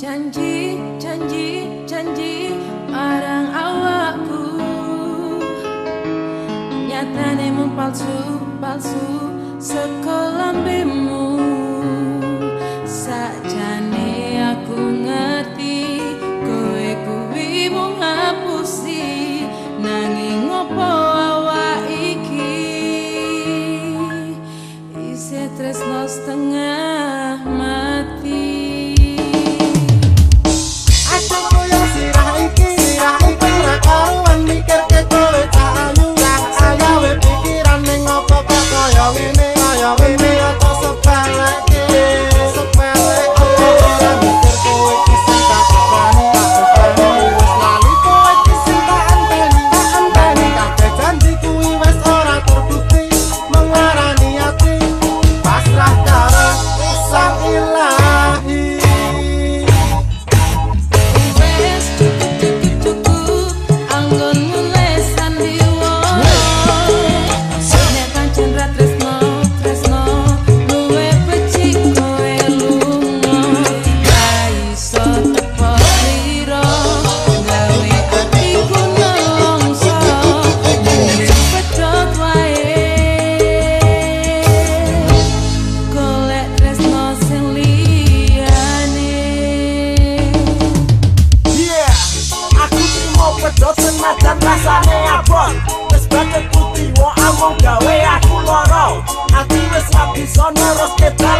janji janji janji marang awakku. Nyatane mung palsu palsu sekolambemu sajane aku ngerti kowe kuwi mung ngapusi. Nanging ngopo awak iki? Isih tresno setengah Aku loro Ati wis habis ono roh kita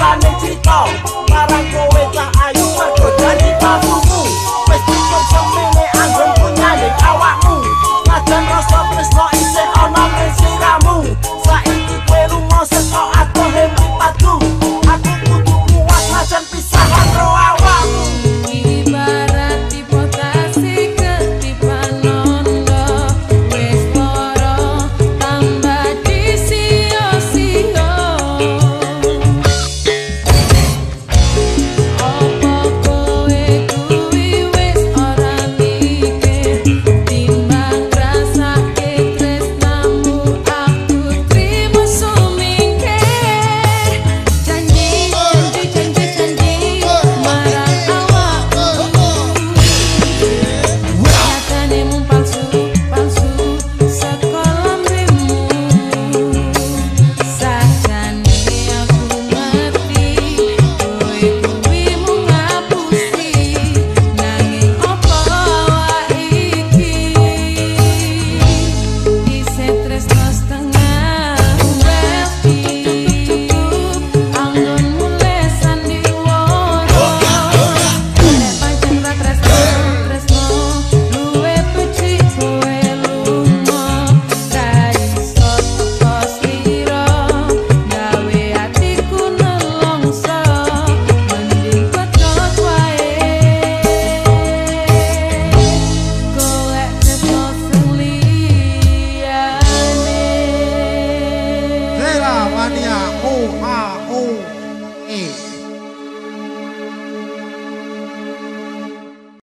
me.